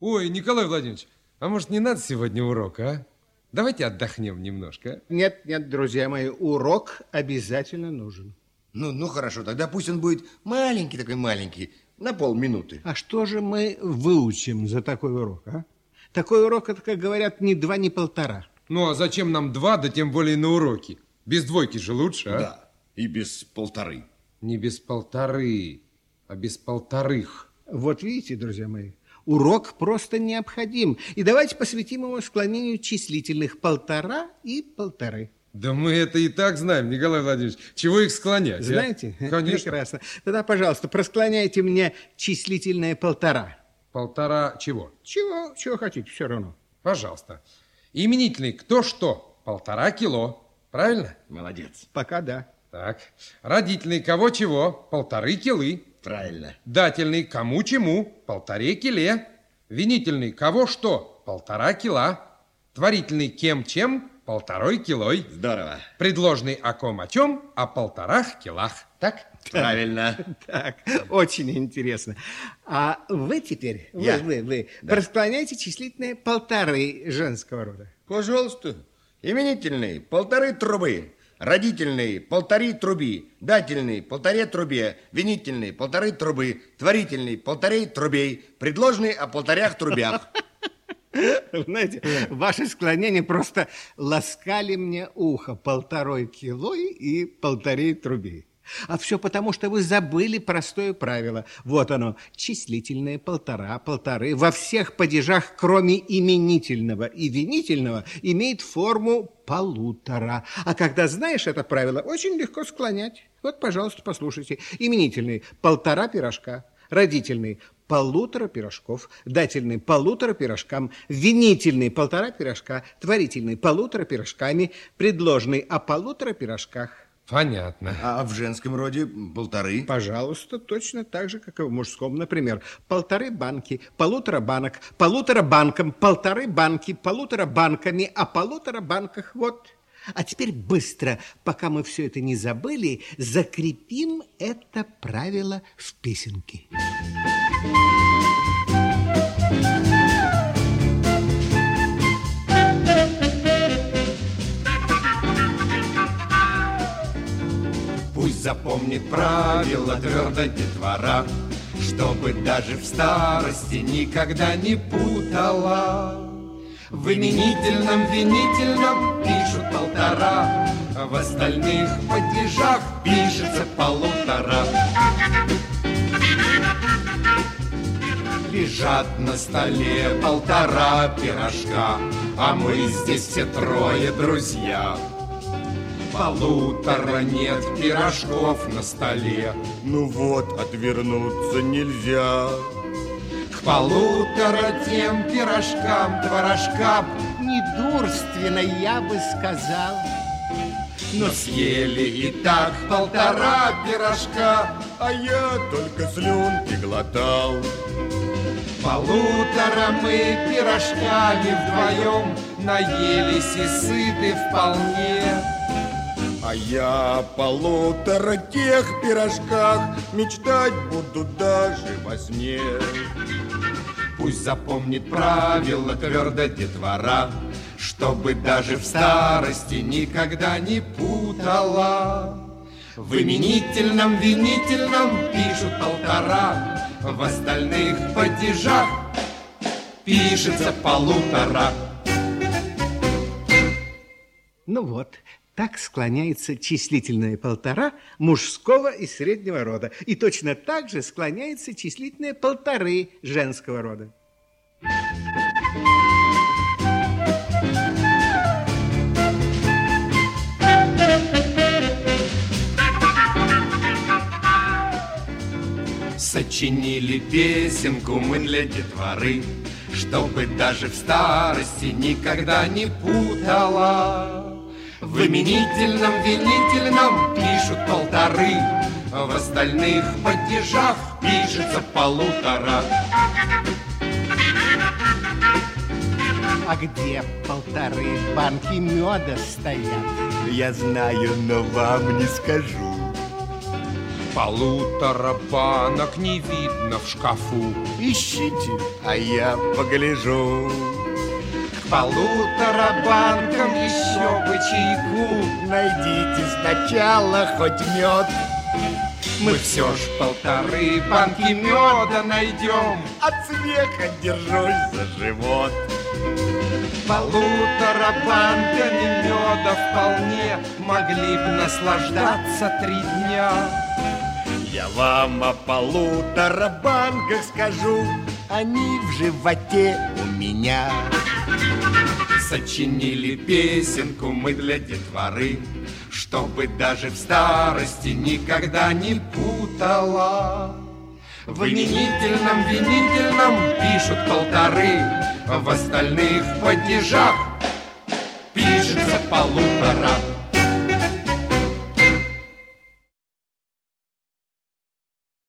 Ой, Николай Владимирович, а может не надо сегодня урок, а? Давайте отдохнем немножко. а? Нет, нет, друзья мои, урок обязательно нужен. Ну, ну хорошо, тогда пусть он будет маленький такой маленький, на полминуты. А что же мы выучим за такой урок, а? Такой урок, это, как говорят, ни два, ни полтора. Ну, а зачем нам два, да тем более на уроки? Без двойки же лучше, а? Да, и без полторы. Не без полторы, а без полторых. Вот видите, друзья мои, урок просто необходим. И давайте посвятим его склонению числительных полтора и полторы. Да мы это и так знаем, Николай Владимирович. Чего их склонять? а? Знаете? Конечно. Прекрасно. Тогда, пожалуйста, просклоняйте мне числительное полтора. Полтора чего? Чего, чего хотите, все равно. Пожалуйста. Именительный кто что? Полтора кило. Правильно? Молодец. Пока да. Так. Родительный кого чего? Полторы килы. Правильно. Дательный кому чему? Полторе киле. Винительный кого что? Полтора кила. Творительный кем чем? Полторой килой. Здорово. Предложный о ком о чем? О полторах килах. Так? Правильно. Так, очень интересно. А вы теперь, вы, Я? вы, вы, Да. просклоняйте числительное полторы женского рода. Пожалуйста. Именительный полторы трубы. Родительный полторы труби. Дательный полторе трубе. Винительный полторы трубы. Творительный полторей трубей. Предложный о полторях трубях. Знаете, ваши склонения просто ласкали мне ухо полторой килой и полторей трубей. А все потому, что вы забыли простое правило. Вот оно, числительное полтора, полторы во всех падежах, кроме именительного и винительного, имеет форму полутора. А когда знаешь это правило, очень легко склонять. Вот, пожалуйста, послушайте. Именительный полтора пирожка, родительный полутора пирожков, дательный полутора пирожкам, винительный полтора пирожка, творительный полутора пирожками, предложный о полутора пирожках. Понятно. А в женском роде полторы. Пожалуйста, точно так же, как и в мужском. Например, полторы банки, полутора банок, полутора банкам, полторы банки, полутора банками, о полутора банках. Вот. А теперь быстро, пока мы все это не забыли, закрепим это правило в песенке. Запомнит правила твердо детвора, Чтобы даже в старости никогда не путала. В именительном, винительном пишут полтора, В остальных падежах пишется полутора. Лежат на столе полтора пирожка, А мы здесь все трое друзья. Полутора нет пирожков на столе. Ну вот, отвернуться нельзя. К полутора тем пирожкам, творожкам Недурственно, я бы сказал. Но съели и так полтора пирожка А я только слюнки глотал. Полутора мы пирожками вдвоем Наелись и сыты вполне А я о полутора тех пирожках Мечтать буду даже во сне. Пусть запомнит правила твердо детвора Чтобы даже в старости никогда не путала В именительном, винительном пишут полтора В остальных падежах пишется полутора Ну вот, так склоняется числительное полтора мужского и среднего рода. И точно так же склоняется числительное полторы женского рода. Сочинили песенку мы для детворы, Чтобы даже в старости никогда не путала. В именительном, винительном пишут полторы, В остальных падежах пишется полутора. А где полторы банки меда стоят? Я знаю, но вам не скажу. Полутора банок не видно в шкафу. Ищите, а я погляжу. Полутора банкам еще бы чайку. Найдите сначала хоть мед, Мы все ж полторы банки меда найдем. от смеха держусь за живот. Полутора банками меда вполне Могли бы наслаждаться три дня. Я вам о полутора банках скажу, они в животе у меня. Сочинили песенку мы для детворы, Чтобы даже в старости никогда не путала. В именительном, винительном пишут полторы, В остальных падежах пишется полутора.